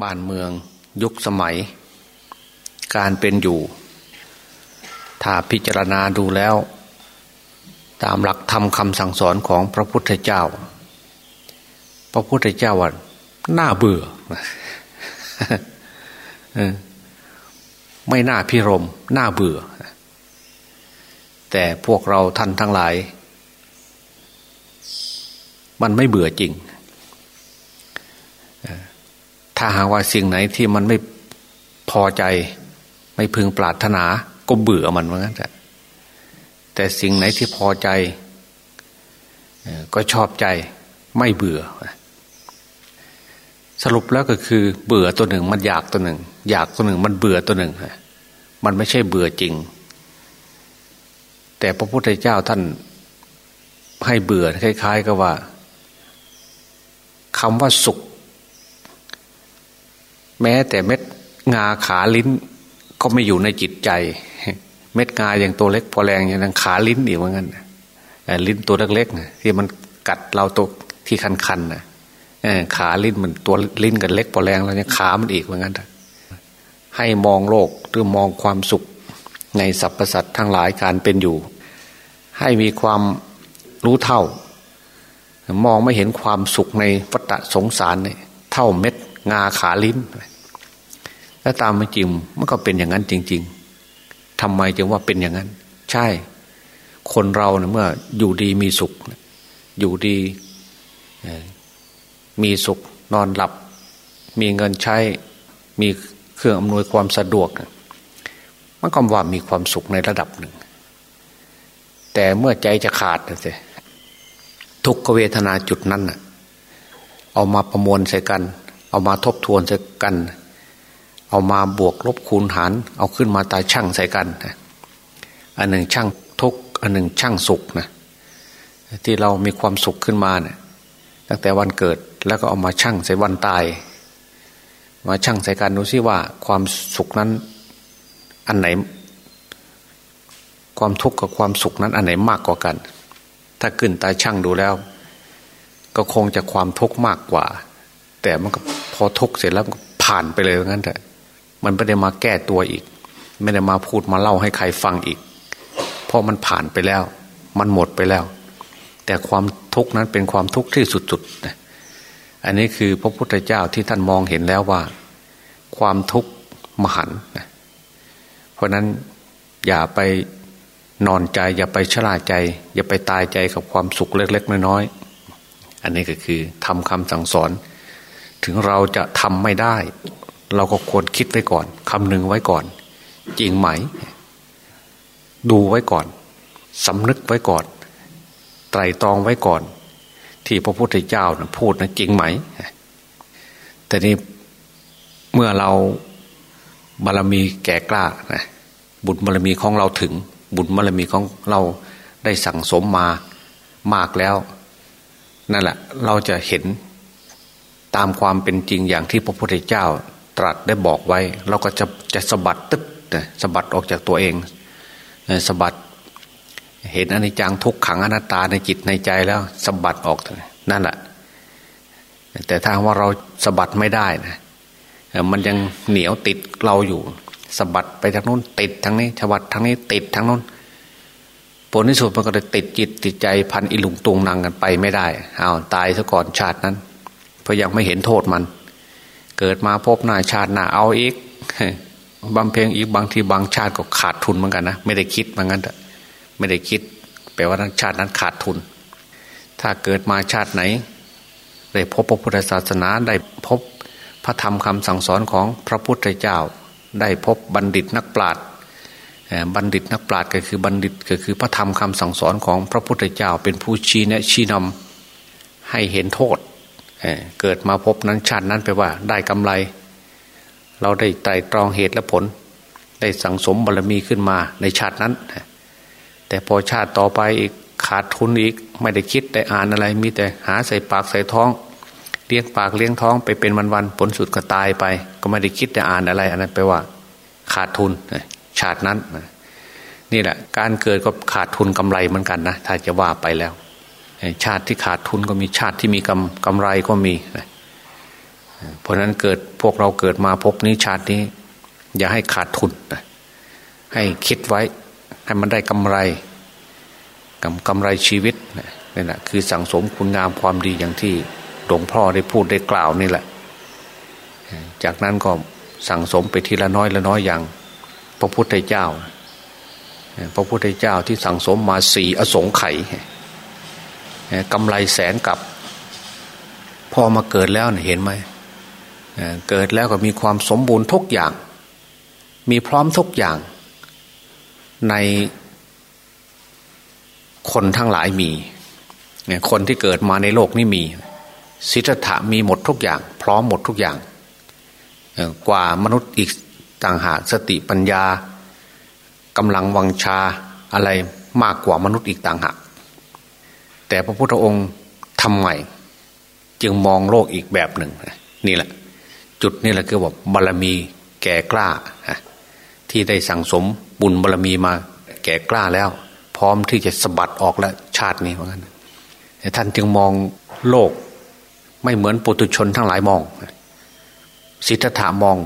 บ้านเมืองยุคสมัย การเป็นอยู่ ถ้าพิจารณาดูแล้ว ตามหลักธรรมคำสั่งสอนของพระพุทธเจ้า พระพุทธเจ้าว่าน่าเบื่อไม่น่าพิรมน่าเบื่อ แต่พวกเราท่านทั้งหลาย มันไม่เบื่อจริง ถ้าหากว่าสิ่งไหนที่มันไม่พอใจ ไม่พึงปรารถนา ก็เบื่อมันเหมือนกันแต่แต่สิ่งไหนที่พอใจ ก็ชอบใจไม่เบื่อ สรุปแล้วก็คือ เบื่อตัวหนึ่ง มันอยากตัวหนึ่ง อยากตัวหนึ่ง มันเบื่อตัวหนึ่งมันไม่ใช่เบื่อจริง แต่พระพุทธเจ้าท่านให้เบื่อคล้าย ๆ กับว่าคำว่าสุข แม้แต่เม็ดงาขาลิ้นก็ไม่อยู่ในจิตใจ เม็ดงาอย่างตัวเล็กพอแรงอย่างขาลิ้นอีกเหมือนกันลิ้นตัวเล็กๆที่มันกัดเราตัวที่คันๆนะขาลิ้นมันตัวลิ้นกันเล็กพอแรงแล้วเนี่ยขามันอีกเหมือนกันให้มองโลกหรือมองความสุขในสรรพสัตว์ทั้งหลายการเป็นอยู่ ให้มีความรู้เท่า มองไม่เห็นความสุขในวัฏสงสารเนี่ยเท่าเม็ดงาขาลิ้น แล้วตามไม่จริงมันก็เป็นอย่างนั้นจริง ๆทำไมจึงว่าเป็นอย่างนั้น ใช่ คนเราเนะเมื่ออยู่ดีมีสุข อยู่ดีมีสุข นอนหลับ มีเงินใช้ มีเครื่องอำนวยความสะดวก มันก็ว่ามีความสุขในระดับหนึ่ง แต่เมื่อใจจะขาดนะสิทุกขเวทนาจุดนั้นน่ะเอามาประมวลใส่กัน เอามาทบทวนใส่กัน เอามาบวกลบคูณหาร เอาขึ้นมาตายช่างใส่กันอันหนึ่งช่างทุกอันหนึ่งช่างสุขนะที่เรามีความสุขขึ้นมาเนี่ยตั้งแต่วันเกิดแล้วก็เอามาช่างใส่วันตาย มาช่างใส่กันดูซิว่าความสุขนั้นอันไหน ความทุกข์กับความสุขนั้น อันไหนมากกว่ากัน ถ้าขึ้นตายช่างดูแล้ว ก็คงจะความทุกข์มากกว่า แต่มันก็พอทุกข์เสร็จแล้วผ่านไปเลยงั้นแต่ มันไม่ได้มาแก้ตัวอีก ไม่ได้มาพูดมาเล่าให้ใครฟังอีก เพราะมันผ่านไปแล้ว มันหมดไปแล้ว แต่ความทุกข์นั้นเป็นความทุกข์ที่สุดๆนะอันนี้คือพระพุทธเจ้าที่ท่านมองเห็นแล้วว่า ความทุกข์มหันนะเพราะนั้นอย่าไปนอนใจ อย่าไปชราใจ อย่าไปตายใจกับความสุขเล็ก ๆ น้อยๆอันนี้ก็คือทำคำสั่งสอน ถึงเราจะทำไม่ได้ เราก็ควรคิดไว้ก่อนคำนึงไว้ก่อน จริงไหม ดูไว้ก่อนสำนึกไว้ก่อน ไตรตรองไว้ก่อน ที่พระพุทธเจ้านะพูดนะจริงไหม แต่นี้เมื่อเราบารมีแก่กล้านะบุญบารมีของเราถึง บุญบารมีของเราได้สั่งสมมามากแล้ว นั่นแหละ เราจะเห็นตามความเป็นจริงอย่างที่พระพุทธเจ้า ตรัสได้บอกไว้ เราก็จะจะสะบัดตึ๊บสะบัดออกจากตัวเองสะบัดเห็นอนิจจังทุกขังอนัตตาในจิตในใจแล้วสะบัดออกนั่นแหละแต่ถ้าว่าเราสะบัดไม่ได้นะมันยังเหนียวติดเราอยู่สะบัดไปทางนู้นติดทางนี้สะบัดทางนี้ติดทางนู้นผลที่สุดมันก็จะติดจิตติดใจพันอิลุงตุงนางกันไปไม่ได้อ้าวตายซะก่อนชาตินั้น เพราะยังไม่เห็นโทษมัน เกิดมาพบหน้าชาติหน้าเอาอีกบำเพ็ญอีกบางทีบางชาติก็ขาดทุนเหมือนกันนะไม่ได้คิดเหมือนกันไม่ได้คิด แปลว่าชาตินั้นขาดทุน ถ้าเกิดมาชาติไหน ได้พบพระพุทธศาสนาได้พบพระธรรมคำสั่งสอนของพระพุทธเจ้า ได้พบบัณฑิตนักปราชญ์บัณฑิตนักปราชญ์ก็คือบัณฑิตก็คือพระธรรมคำสั่งสอนของพระพุทธเจ้า เป็นผู้ชี้แนะชี้นำให้เห็นโทษ เกิดมาพบนั้นชาตินั้นไปว่าได้กำไร เราได้ไต่ตรองเหตุและผล ได้สั่งสมบารรมีขึ้นมาในชาตินั้น แต่พอชาติต่อไปอีกขาดทุนอีกไม่ได้คิดได้อ่านอะไร มีแต่หาใส่ปากใส่ท้องเลี้ยงปากเลี้ยงท้องไปเป็นวันๆผลสุดก็ตายไป ก็ไม่ได้คิดได้อ่านอะไรอันนั้นแปว่า ขาดทุนชาตินั้นนี่แหละการเกิดก็ขาดทุนกำไรเหมือนกันนะถ้าจะว่าไปแล้ว ชาติที่ขาดทุนก็มีชาติที่มีกำกำไรก็มีนะเพราะนั้นเกิดพวกเราเกิดมาพบนี้ชาตินี้ อย่าให้ขาดทุนให้คิดไว้ให้มันได้กำไรกำกำไรชีวิตนี่แหละคือสั่งสมคุณงามความดีอย่างที่หลวงพ่อได้พูดได้กล่าวนี่แหละ จากนั้นก็สั่งสมไปทีละน้อยละน้อยอย่าง พระพุทธเจ้า พระพุทธเจ้าที่สั่งสมมาสี่อสงไขย กำไรแสนกับ พอมาเกิดแล้วเห็นไหมเกิดแล้วก็มีความสมบูรณ์ทุกอย่าง มีพร้อมทุกอย่าง ในคนทั้งหลายมี คนที่เกิดมาในโลกนี้มีสิทธะมีหมดทุกอย่าง พร้อมหมดทุกอย่าง กว่ามนุษย์อีกต่างหากสติปัญญากำลังวังชาอะไรมากกว่ามนุษย์อีกต่างหาก แต่พระพุทธองค์ทำใหม่จึงมองโลกอีกแบบหนึ่ง นี่แหละ จุดนี่แหละคือว่าบารมีแก่กล้า ที่ได้สั่งสมบุญบารมีมาแก่กล้าแล้ว พร้อมที่จะสะบัดออกแล้วชาตินี้เหมือนกันท่านจึงมองโลกไม่เหมือนปุถุชนทั้งหลายมอง สิทธะมอง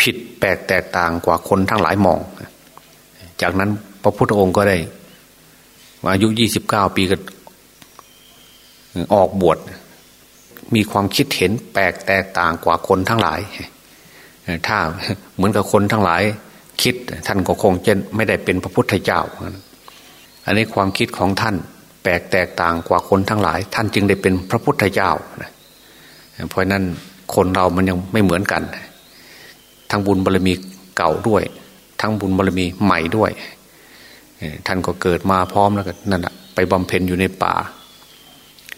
ผิดแปลกแตกต่างกว่าคนทั้งหลายมอง จากนั้นพระพุทธองค์ก็ได้อายุยี่สิบเก้าปีก็ ออกบวชมีความคิดเห็นแปลกแตกต่างกว่าคนทั้งหลาย ถ้าเหมือนกับคนทั้งหลาย คิดท่านก็คงจะไม่ได้เป็นพระพุทธเจ้า อันนี้ความคิดของท่านแปลกแตกต่างกว่าคนทั้งหลาย ท่านจึงได้เป็นพระพุทธเจ้าเพราะนั้นคนเรามันยังไม่เหมือนกัน ทั้งบุญบารมีเก่าด้วย ทั้งบุญบารมีใหม่ด้วย ท่านก็เกิดมาพร้อมแล้วก็นั่นแหะไปบำเพ็ญอยู่ในป่า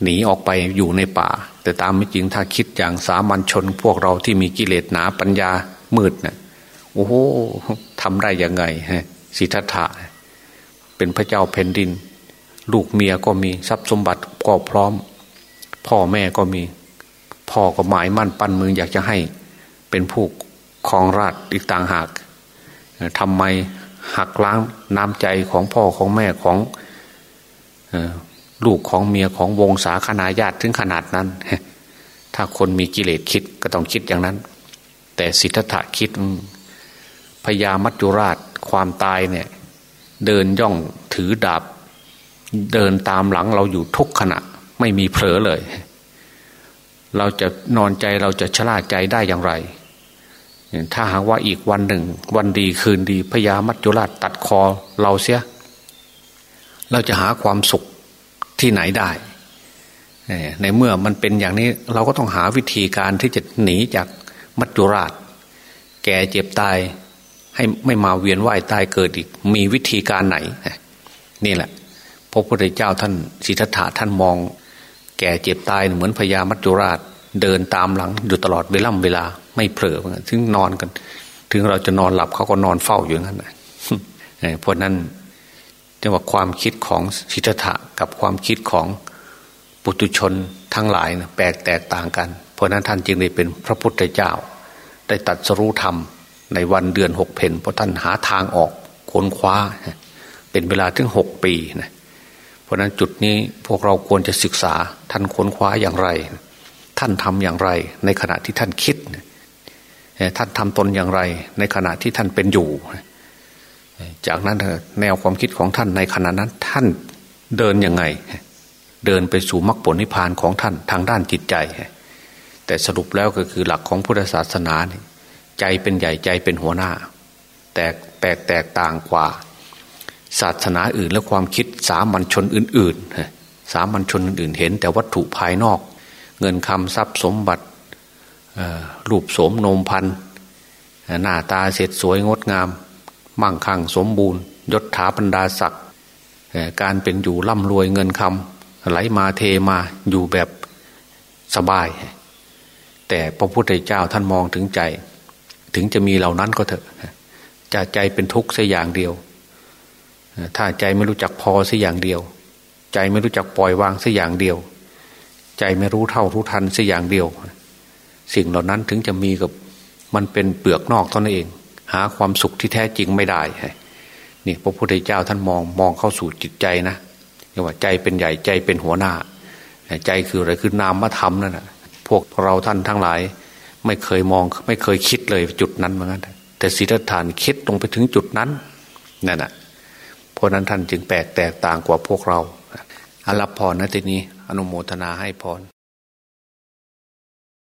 หนีออกไปอยู่ในป่า แต่ตามไม่จริงถ้าคิดอย่างสามัญชนพวกเราที่มีกิเลสหนาปัญญามืดเนะ่ยโอ้โหทำได้ยังไงฮะสิทธัตถะเป็นพระเจ้าแผ่นดิน ลูกเมียก็มีทรัพย์สมบัติก็พร้อม พ่อแม่ก็มี พ่อก็หมายมั่นปั้นมืออยากจะให้ เป็นผู้ครองราชอีกต่างหากทำไมหักล้างน้ำใจของพ่อของแม่ของ ลูกของเมียของวงศาคณาญาติถึงขนาดนั้น ถ้าคนมีกิเลสคิดก็ต้องคิดอย่างนั้น แต่สิทธัตถะคิดพญามัจจุราชความตายเนี่ย เดินย่องถือดาบ เดินตามหลังเราอยู่ทุกขณะ ไม่มีเผลอเลย เราจะนอนใจเราจะชราใจได้อย่างไร ถ้าหากว่าอีกวันหนึ่ง วันดีคืนดีพญามัจจุราชตัดคอเราเสีย เราจะหาความสุข ที่ไหนได้ในเมื่อมันเป็นอย่างนี้เราก็ต้องหาวิธีการที่จะหนีจากมัจจุราช แก่เจ็บตายให้ไม่มาเวียนว่ายตายเกิดอีก มีวิธีการไหน นี่แหละพระพุทธเจ้าท่านสิทธัตถะท่านมอง แก่เจ็บตายเหมือนพญามัจจุราช เดินตามหลังอยู่ตลอดเวล่ำเวลา ไม่เผลอถึงนอนกัน ถึงเราจะนอนหลับเขาก็นอนเฝ้าอยู่งั้นเพราะนั้น จะว่าความคิดของสิทธะกับความคิดของปุตุชนทั้งหลายนะแปลกแตกต่างกัน เพราะนั้นท่านจึงได้เป็นพระพุทธเจ้า ได้ตัดสรู้ธรรมในวันเดือนหกเพนเพราะท่านหาทางออกค้นคว้า เป็นเวลาถึงหกปีนะเพราะนั้นจุดนี้พวกเราควรจะศึกษาท่านค้นคว้าอย่างไร ท่านทำอย่างไร ในขณะที่ท่านคิด ท่านทำตนอย่างไร ในขณะที่ท่านเป็นอยู่ จากนั้นแนวความคิดของท่านในขณะนั้นท่านเดินยังไง เดินไปสู่มรรคผลนิพพานของท่านทางด้านจิตใจ แต่สรุปแล้วก็คือหลักของพุทธศาสนาใจเป็นใหญ่ใจเป็นหัวหน้า แตกแตกแตกต่างกว่า ศาสนาอื่นและความคิดสามัญชนอื่นๆสามัญชนอื่นเห็นแต่วัตถุภายนอก เงินคำทรัพย์สมบัติรูปโสมนมพันหน้าตาเสร็จสวยงดงาม มั่งคั่งสมบูรณ์ ยศถาบรรดาศักดิ์การเป็นอยู่ร่ำรวยเงินคำไหลมาเทมาอยู่แบบสบาย แต่พระพุทธเจ้าท่านมองถึงใจ ถึงจะมีเหล่านั้นก็เถอะจะใจเป็นทุกข์สัอย่างเดียว ถ้าใจไม่รู้จักพอสัอย่างเดียว ใจไม่รู้จักปล่อยวางสัอย่างเดียว ใจไม่รู้เท่ารู้ทันสัอย่างเดียว สิ่งเหล่านั้นถึงจะมีกับมันเป็นเปลือกนอกเท่านั้นเอง หาความสุขที่แท้จริงไม่ได้นี่พระพุทธเจ้าท่านมองมองเข้าสู่จิตใจนะเรียกว่าใจเป็นใหญ่ใจเป็นหัวหน้า ใจคืออะไรคือนามธรรมนั่นแหะพวกเราท่านทั้งหลาย ไม่เคยมองไม่เคยคิดเลยจุดนั้นเหมือนกันแต่สิทธัตถานคิดลงไปถึงจุดนั้นนั่นแหะเพราะนั้นท่านจึงแปลกแตกต่างกว่าพวกเราอารับพรนะทีนี้อนุโมทนาให้พร